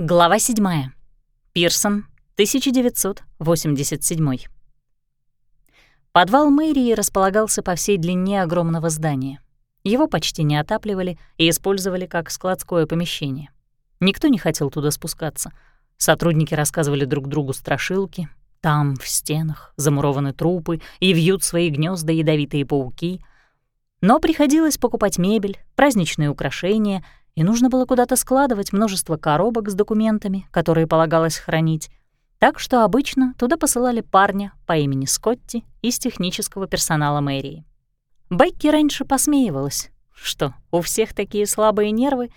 Глава 7. Пирсон, 1987. Подвал мэрии располагался по всей длине огромного здания. Его почти не отапливали и использовали как складское помещение. Никто не хотел туда спускаться. Сотрудники рассказывали друг другу страшилки. Там, в стенах, замурованы трупы и вьют свои гнезда ядовитые пауки. Но приходилось покупать мебель, праздничные украшения — и нужно было куда-то складывать множество коробок с документами, которые полагалось хранить. Так что обычно туда посылали парня по имени Скотти из технического персонала мэрии. Бекки раньше посмеивалась, что у всех такие слабые нервы,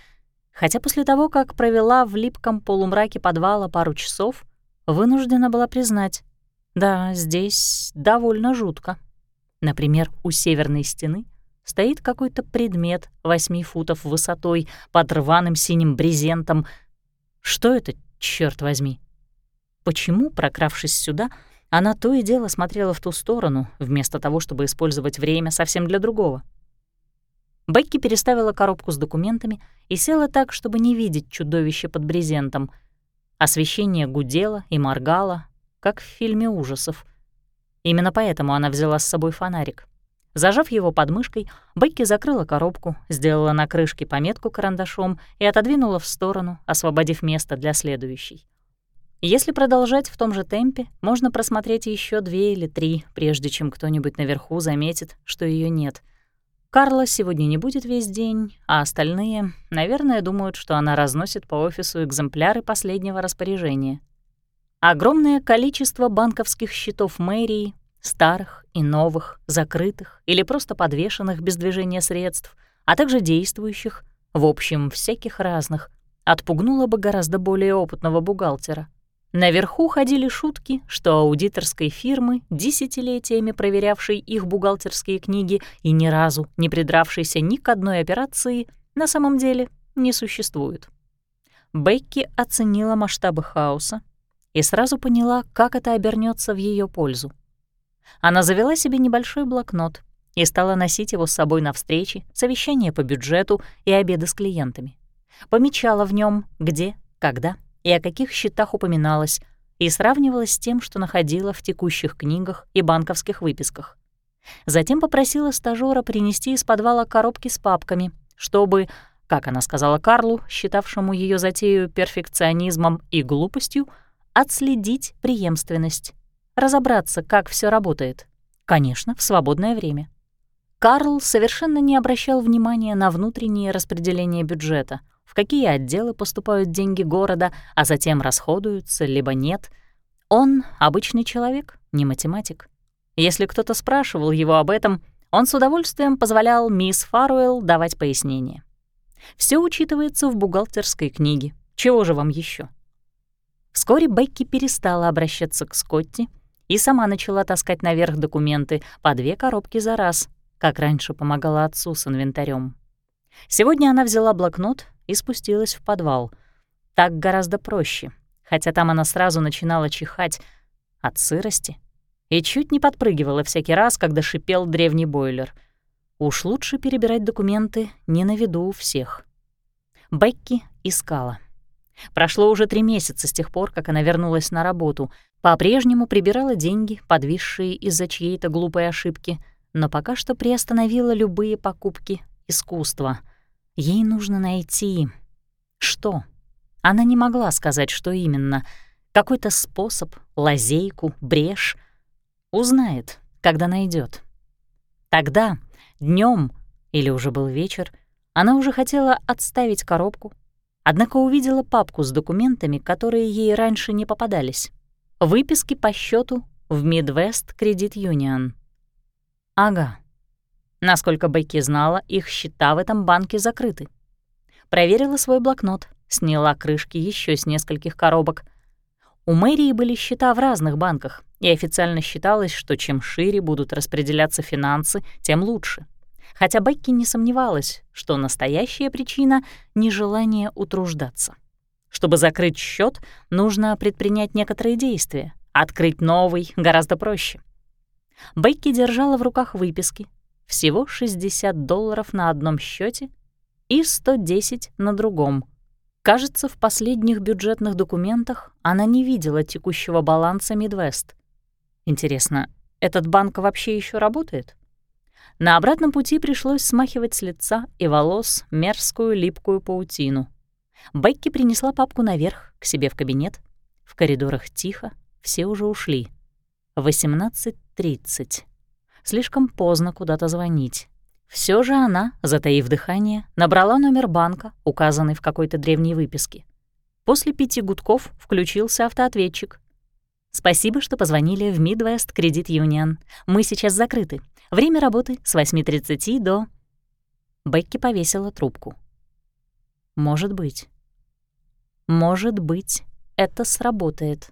хотя после того, как провела в липком полумраке подвала пару часов, вынуждена была признать, да, здесь довольно жутко. Например, у северной стены стоит какой-то предмет восьми футов высотой под рваным синим брезентом. Что это, черт возьми? Почему, прокравшись сюда, она то и дело смотрела в ту сторону, вместо того, чтобы использовать время совсем для другого? Бекки переставила коробку с документами и села так, чтобы не видеть чудовище под брезентом. Освещение гудело и моргало, как в фильме ужасов. Именно поэтому она взяла с собой фонарик. Зажав его подмышкой, Бекки закрыла коробку, сделала на крышке пометку карандашом и отодвинула в сторону, освободив место для следующей. Если продолжать в том же темпе, можно просмотреть еще две или три, прежде чем кто-нибудь наверху заметит, что ее нет. Карла сегодня не будет весь день, а остальные, наверное, думают, что она разносит по офису экземпляры последнего распоряжения. Огромное количество банковских счетов мэрии старых и новых, закрытых или просто подвешенных без движения средств, а также действующих, в общем, всяких разных, отпугнуло бы гораздо более опытного бухгалтера. Наверху ходили шутки, что аудиторской фирмы, десятилетиями проверявшей их бухгалтерские книги и ни разу не придравшейся ни к одной операции, на самом деле не существует. Бекки оценила масштабы хаоса и сразу поняла, как это обернется в ее пользу. Она завела себе небольшой блокнот и стала носить его с собой на встречи, совещания по бюджету и обеды с клиентами. Помечала в нем, где, когда и о каких счетах упоминалось, и сравнивала с тем, что находила в текущих книгах и банковских выписках. Затем попросила стажёра принести из подвала коробки с папками, чтобы, как она сказала Карлу, считавшему ее затею перфекционизмом и глупостью, отследить преемственность разобраться, как все работает. Конечно, в свободное время. Карл совершенно не обращал внимания на внутреннее распределение бюджета, в какие отделы поступают деньги города, а затем расходуются, либо нет. Он — обычный человек, не математик. Если кто-то спрашивал его об этом, он с удовольствием позволял мисс Фаруэлл давать пояснения. Все учитывается в бухгалтерской книге. Чего же вам еще? Вскоре Бекки перестала обращаться к Скотти, и сама начала таскать наверх документы по две коробки за раз, как раньше помогала отцу с инвентарем. Сегодня она взяла блокнот и спустилась в подвал. Так гораздо проще, хотя там она сразу начинала чихать от сырости и чуть не подпрыгивала всякий раз, когда шипел древний бойлер. Уж лучше перебирать документы не на виду у всех. Бекки искала. Прошло уже три месяца с тех пор, как она вернулась на работу, по-прежнему прибирала деньги, подвисшие из-за чьей-то глупой ошибки, но пока что приостановила любые покупки искусства. Ей нужно найти... Что? Она не могла сказать, что именно. Какой-то способ, лазейку, брешь. Узнает, когда найдет. Тогда, днем или уже был вечер, она уже хотела отставить коробку, однако увидела папку с документами, которые ей раньше не попадались. Выписки по счету в Midwest Credit Union. Ага. Насколько Бекки знала, их счета в этом банке закрыты. Проверила свой блокнот, сняла крышки еще с нескольких коробок. У мэрии были счета в разных банках, и официально считалось, что чем шире будут распределяться финансы, тем лучше. Хотя Бекки не сомневалась, что настоящая причина — нежелание утруждаться. Чтобы закрыть счет, нужно предпринять некоторые действия. Открыть новый гораздо проще. Бейки держала в руках выписки. Всего 60 долларов на одном счете и 110 на другом. Кажется, в последних бюджетных документах она не видела текущего баланса Мидвест. Интересно, этот банк вообще еще работает? На обратном пути пришлось смахивать с лица и волос мерзкую липкую паутину. Бекки принесла папку наверх, к себе в кабинет. В коридорах тихо, все уже ушли. 18.30. Слишком поздно куда-то звонить. Все же она, затаив дыхание, набрала номер банка, указанный в какой-то древней выписке. После пяти гудков включился автоответчик. «Спасибо, что позвонили в Midwest Credit Union. Мы сейчас закрыты. Время работы с 8.30 до...» Бекки повесила трубку. «Может быть. Может быть, это сработает».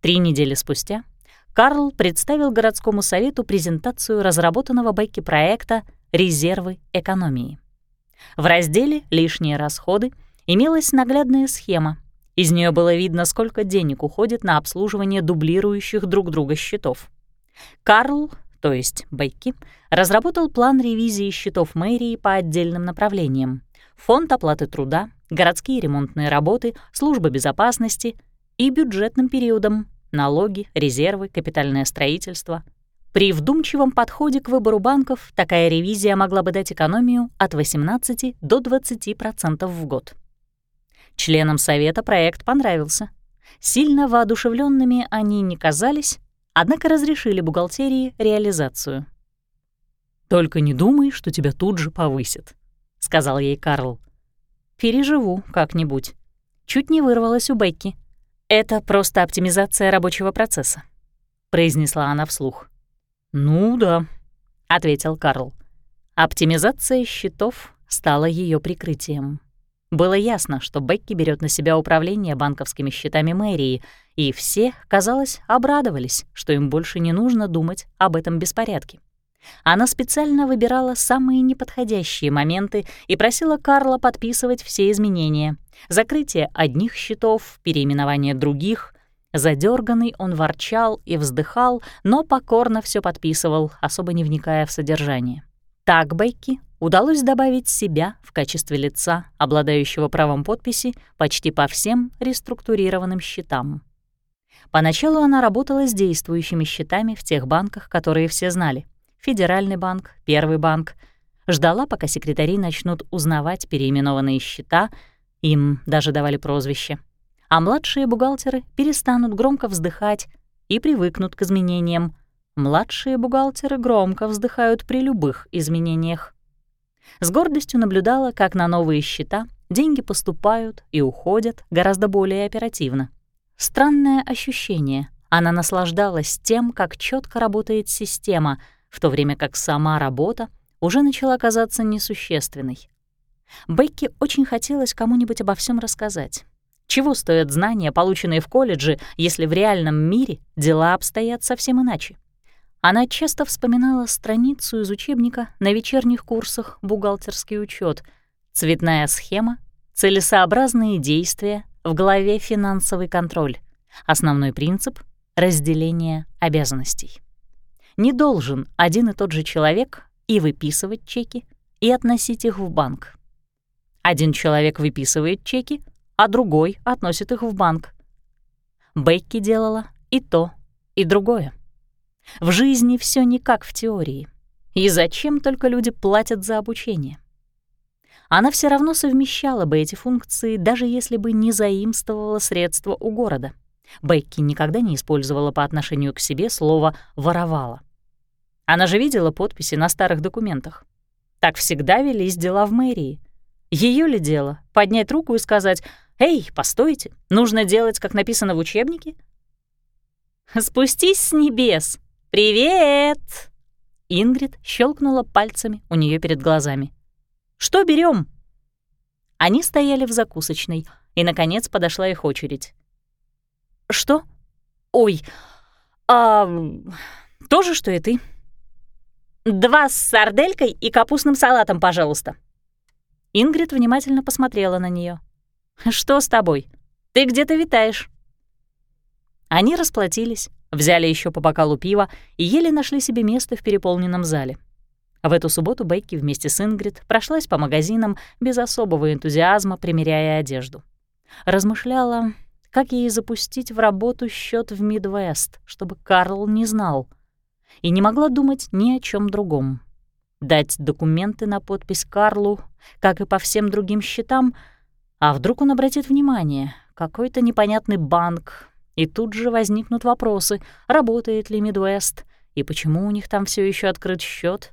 Три недели спустя Карл представил городскому совету презентацию разработанного Бекки проекта «Резервы экономии». В разделе «Лишние расходы» имелась наглядная схема. Из нее было видно, сколько денег уходит на обслуживание дублирующих друг друга счетов. Карл, то есть Бекки, разработал план ревизии счетов мэрии по отдельным направлениям. Фонд оплаты труда, городские ремонтные работы, служба безопасности и бюджетным периодом налоги, резервы, капитальное строительство. При вдумчивом подходе к выбору банков такая ревизия могла бы дать экономию от 18 до 20% в год. Членам совета проект понравился. Сильно воодушевленными они не казались, однако разрешили бухгалтерии реализацию. «Только не думай, что тебя тут же повысят», — сказал ей Карл. «Переживу как-нибудь». Чуть не вырвалась у Бекки. «Это просто оптимизация рабочего процесса», — произнесла она вслух. «Ну да», — ответил Карл. Оптимизация счетов стала ее прикрытием. Было ясно, что Бекки берет на себя управление банковскими счетами мэрии, и все, казалось, обрадовались, что им больше не нужно думать об этом беспорядке. Она специально выбирала самые неподходящие моменты и просила Карла подписывать все изменения. Закрытие одних счетов, переименование других. Задерганный он ворчал и вздыхал, но покорно все подписывал, особо не вникая в содержание. Так Бекки удалось добавить себя в качестве лица, обладающего правом подписи почти по всем реструктурированным счетам. Поначалу она работала с действующими счетами в тех банках, которые все знали. Федеральный банк, Первый банк. Ждала, пока секретари начнут узнавать переименованные счета, им даже давали прозвище. А младшие бухгалтеры перестанут громко вздыхать и привыкнут к изменениям. Младшие бухгалтеры громко вздыхают при любых изменениях. С гордостью наблюдала, как на новые счета деньги поступают и уходят гораздо более оперативно. Странное ощущение. Она наслаждалась тем, как четко работает система — в то время как сама работа уже начала казаться несущественной. Бекки очень хотелось кому-нибудь обо всем рассказать. Чего стоят знания, полученные в колледже, если в реальном мире дела обстоят совсем иначе? Она часто вспоминала страницу из учебника на вечерних курсах «Бухгалтерский учет, цветная схема, целесообразные действия, в голове финансовый контроль, основной принцип — разделение обязанностей не должен один и тот же человек и выписывать чеки, и относить их в банк. Один человек выписывает чеки, а другой относит их в банк. Бейки делала и то, и другое. В жизни все не как в теории. И зачем только люди платят за обучение? Она все равно совмещала бы эти функции, даже если бы не заимствовала средства у города. Бекки никогда не использовала по отношению к себе слово «воровала». Она же видела подписи на старых документах. Так всегда велись дела в мэрии. Ее ли дело — поднять руку и сказать «Эй, постойте, нужно делать, как написано в учебнике»? «Спустись с небес! Привет!» Ингрид щелкнула пальцами у нее перед глазами. «Что берем? Они стояли в закусочной, и, наконец, подошла их очередь. «Что? Ой, а... то же, что и ты», «Два с сарделькой и капустным салатом, пожалуйста». Ингрид внимательно посмотрела на нее. «Что с тобой? Ты где-то витаешь». Они расплатились, взяли еще по бокалу пива и еле нашли себе место в переполненном зале. В эту субботу Бекки вместе с Ингрид прошлась по магазинам без особого энтузиазма, примеряя одежду. Размышляла, как ей запустить в работу счет в Мидвест, чтобы Карл не знал. И не могла думать ни о чем другом. Дать документы на подпись Карлу, как и по всем другим счетам, а вдруг он обратит внимание, какой-то непонятный банк, и тут же возникнут вопросы, работает ли Мидвест и почему у них там все еще открыт счет.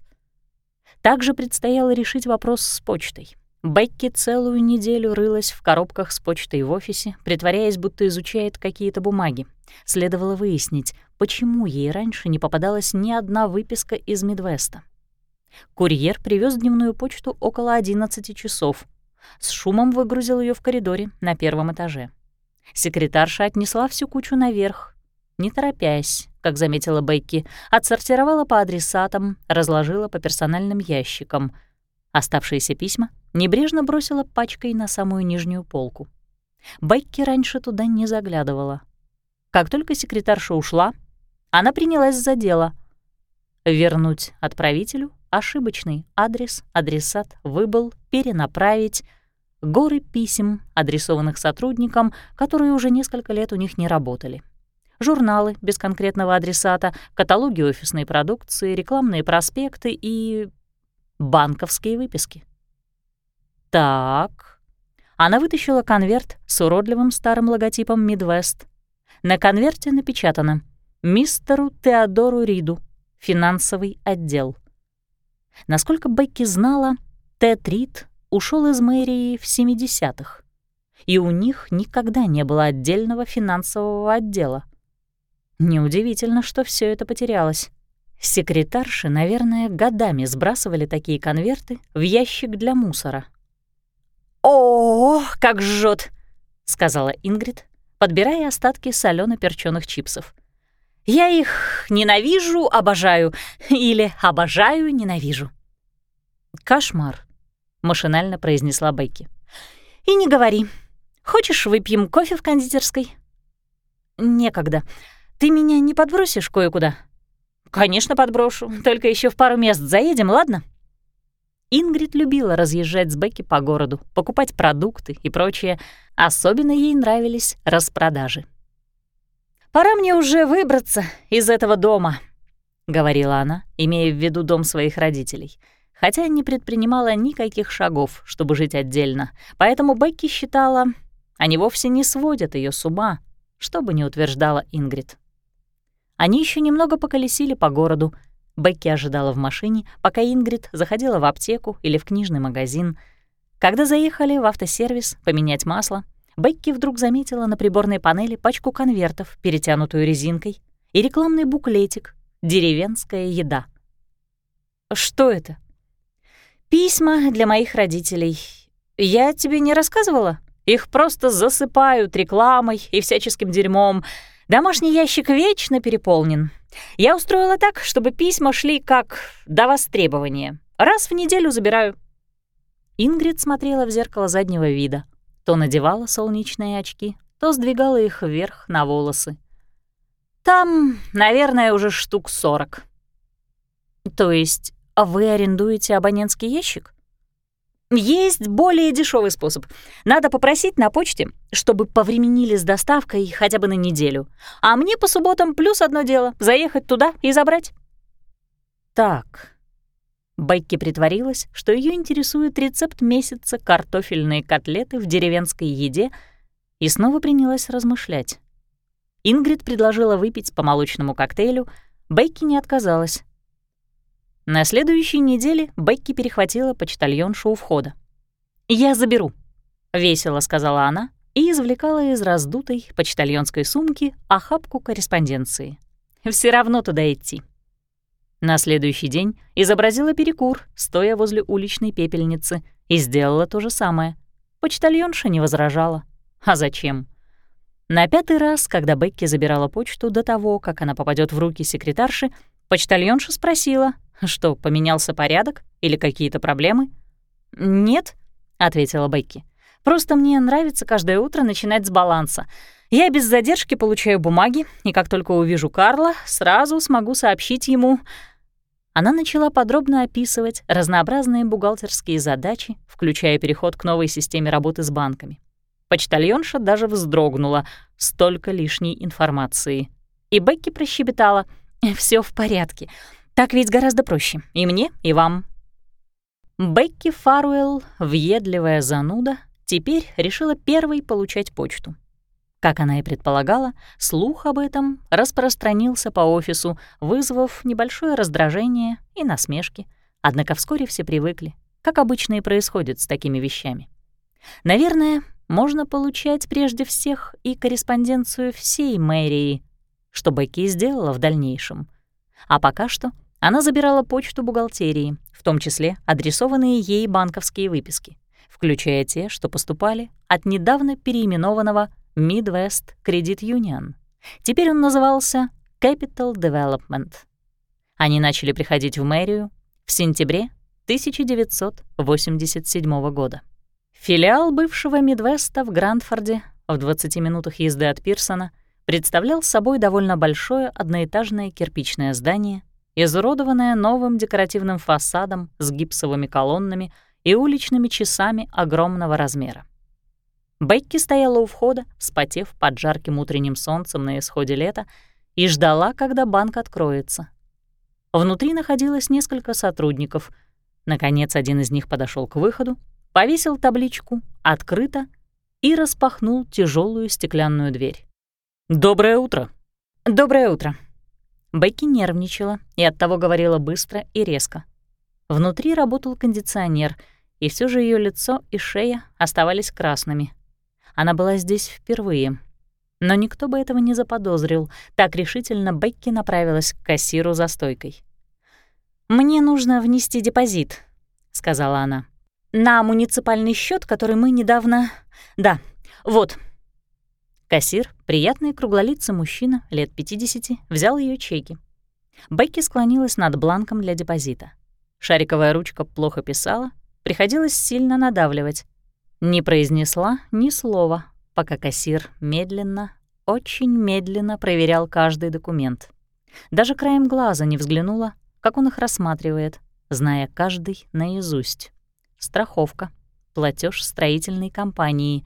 Также предстояло решить вопрос с почтой. Бекки целую неделю рылась в коробках с почтой в офисе, притворяясь, будто изучает какие-то бумаги. Следовало выяснить, почему ей раньше не попадалась ни одна выписка из Мидвеста. Курьер привез дневную почту около 11 часов. С шумом выгрузил ее в коридоре на первом этаже. Секретарша отнесла всю кучу наверх, не торопясь, как заметила Бекки, отсортировала по адресатам, разложила по персональным ящикам. Оставшиеся письма небрежно бросила пачкой на самую нижнюю полку. Бекки раньше туда не заглядывала. Как только секретарша ушла, она принялась за дело. Вернуть отправителю ошибочный адрес, адресат выбыл, перенаправить — горы писем, адресованных сотрудникам, которые уже несколько лет у них не работали. Журналы без конкретного адресата, каталоги офисной продукции, рекламные проспекты и банковские выписки. Так. Она вытащила конверт с уродливым старым логотипом «Мидвест». На конверте напечатано «Мистеру Теодору Риду, финансовый отдел». Насколько Бекки знала, Тед Рид ушел из мэрии в 70-х, и у них никогда не было отдельного финансового отдела. Неудивительно, что все это потерялось. Секретарши, наверное, годами сбрасывали такие конверты в ящик для мусора. «О, как жжет! сказала Ингрид, подбирая остатки солено перченых чипсов. «Я их ненавижу, обожаю, или обожаю, ненавижу». Кошмар. — машинально произнесла Бекки. «И не говори. Хочешь, выпьем кофе в кондитерской?» «Некогда. Ты меня не подбросишь кое-куда?» «Конечно, подброшу. Только еще в пару мест заедем, ладно?» Ингрид любила разъезжать с Бекки по городу, покупать продукты и прочее. Особенно ей нравились распродажи. «Пора мне уже выбраться из этого дома», — говорила она, имея в виду дом своих родителей — хотя не предпринимала никаких шагов, чтобы жить отдельно, поэтому Бекки считала, они вовсе не сводят ее с ума, что бы ни утверждала Ингрид. Они еще немного поколесили по городу. Бекки ожидала в машине, пока Ингрид заходила в аптеку или в книжный магазин. Когда заехали в автосервис поменять масло, Бекки вдруг заметила на приборной панели пачку конвертов, перетянутую резинкой, и рекламный буклетик «Деревенская еда». «Что это?» Письма для моих родителей. Я тебе не рассказывала? Их просто засыпают рекламой и всяческим дерьмом. Домашний ящик вечно переполнен. Я устроила так, чтобы письма шли как до востребования. Раз в неделю забираю. Ингрид смотрела в зеркало заднего вида. То надевала солнечные очки, то сдвигала их вверх на волосы. Там, наверное, уже штук сорок. То есть вы арендуете абонентский ящик? Есть более дешевый способ. Надо попросить на почте, чтобы повременили с доставкой хотя бы на неделю. А мне по субботам плюс одно дело — заехать туда и забрать. Так. Бекки притворилась, что ее интересует рецепт месяца картофельные котлеты в деревенской еде, и снова принялась размышлять. Ингрид предложила выпить по молочному коктейлю, Бекки не отказалась. На следующей неделе Бекки перехватила почтальоншу у входа. «Я заберу», — весело сказала она и извлекала из раздутой почтальонской сумки охапку корреспонденции. Все равно туда идти». На следующий день изобразила перекур, стоя возле уличной пепельницы, и сделала то же самое. Почтальонша не возражала. А зачем? На пятый раз, когда Бекки забирала почту до того, как она попадет в руки секретарши, почтальонша спросила, что, поменялся порядок или какие-то проблемы? Нет, ответила Бекки. Просто мне нравится каждое утро начинать с баланса. Я без задержки получаю бумаги, и как только увижу Карла, сразу смогу сообщить ему... Она начала подробно описывать разнообразные бухгалтерские задачи, включая переход к новой системе работы с банками. Почтальонша даже вздрогнула. Столько лишней информации. И Бекки прощебетала. все в порядке. Так ведь гораздо проще. И мне, и вам». Бекки Фаруэлл, въедливая зануда, теперь решила первой получать почту. Как она и предполагала, слух об этом распространился по офису, вызвав небольшое раздражение и насмешки. Однако вскоре все привыкли, как обычно и происходит с такими вещами. Наверное, можно получать прежде всех и корреспонденцию всей мэрии, что Бекки сделала в дальнейшем. А пока что она забирала почту бухгалтерии, в том числе адресованные ей банковские выписки, включая те, что поступали от недавно переименованного Midwest Credit Union. Теперь он назывался Capital Development. Они начали приходить в мэрию в сентябре 1987 года. Филиал бывшего Мидвеста в Грандфорде в 20 минутах езды от Пирсона представлял собой довольно большое одноэтажное кирпичное здание, изуродованное новым декоративным фасадом с гипсовыми колоннами и уличными часами огромного размера. Бекки стояла у входа, вспотев под жарким утренним солнцем на исходе лета, и ждала, когда банк откроется. Внутри находилось несколько сотрудников. Наконец, один из них подошел к выходу, повесил табличку «Открыто» и распахнул тяжелую стеклянную дверь. «Доброе утро». «Доброе утро». Бекки нервничала и оттого говорила быстро и резко. Внутри работал кондиционер, и все же ее лицо и шея оставались красными. Она была здесь впервые. Но никто бы этого не заподозрил. Так решительно Бекки направилась к кассиру за стойкой. «Мне нужно внести депозит», — сказала она. «На муниципальный счет, который мы недавно... Да, вот, Кассир, приятный круглолицый мужчина, лет 50, взял ее чеки. Бекки склонилась над бланком для депозита. Шариковая ручка плохо писала, приходилось сильно надавливать. Не произнесла ни слова, пока кассир медленно, очень медленно проверял каждый документ. Даже краем глаза не взглянула, как он их рассматривает, зная каждый наизусть. Страховка, платеж строительной компании,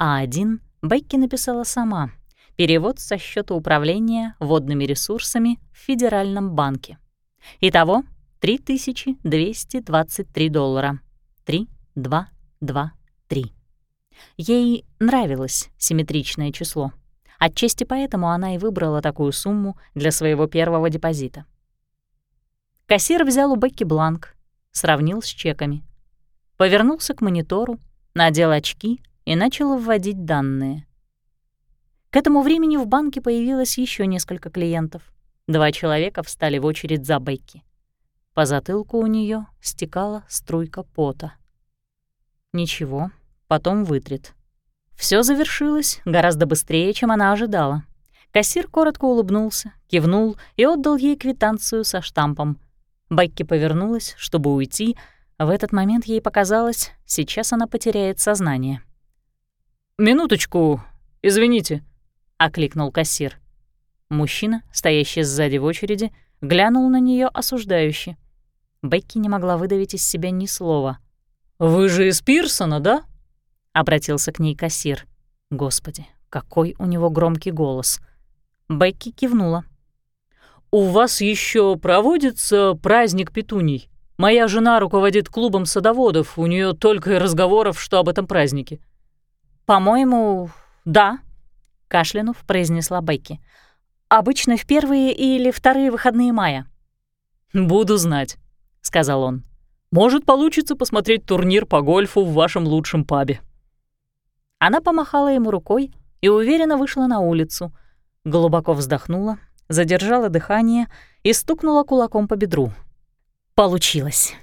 А1 Бекки написала сама. Перевод со счета управления водными ресурсами в Федеральном банке. Итого 3223 доллара. 3, 2, 2, 3. Ей нравилось симметричное число. Отчасти поэтому она и выбрала такую сумму для своего первого депозита. Кассир взял у Бекки бланк, сравнил с чеками. Повернулся к монитору, надел очки и начал вводить данные. К этому времени в банке появилось еще несколько клиентов. Два человека встали в очередь за Бекки. По затылку у нее стекала струйка пота. Ничего, потом вытрет. Все завершилось гораздо быстрее, чем она ожидала. Кассир коротко улыбнулся, кивнул и отдал ей квитанцию со штампом. Бекки повернулась, чтобы уйти. В этот момент ей показалось, сейчас она потеряет сознание. «Минуточку, извините», — окликнул кассир. Мужчина, стоящий сзади в очереди, глянул на нее осуждающе. Бекки не могла выдавить из себя ни слова. «Вы же из Пирсона, да?» — обратился к ней кассир. Господи, какой у него громкий голос. Бекки кивнула. «У вас еще проводится праздник петуний? Моя жена руководит клубом садоводов, у нее только и разговоров, что об этом празднике». «По-моему, да», — кашлянув произнесла Бекки. «Обычно в первые или вторые выходные мая». «Буду знать», — сказал он. «Может, получится посмотреть турнир по гольфу в вашем лучшем пабе». Она помахала ему рукой и уверенно вышла на улицу. Глубоко вздохнула, задержала дыхание и стукнула кулаком по бедру. Получилось.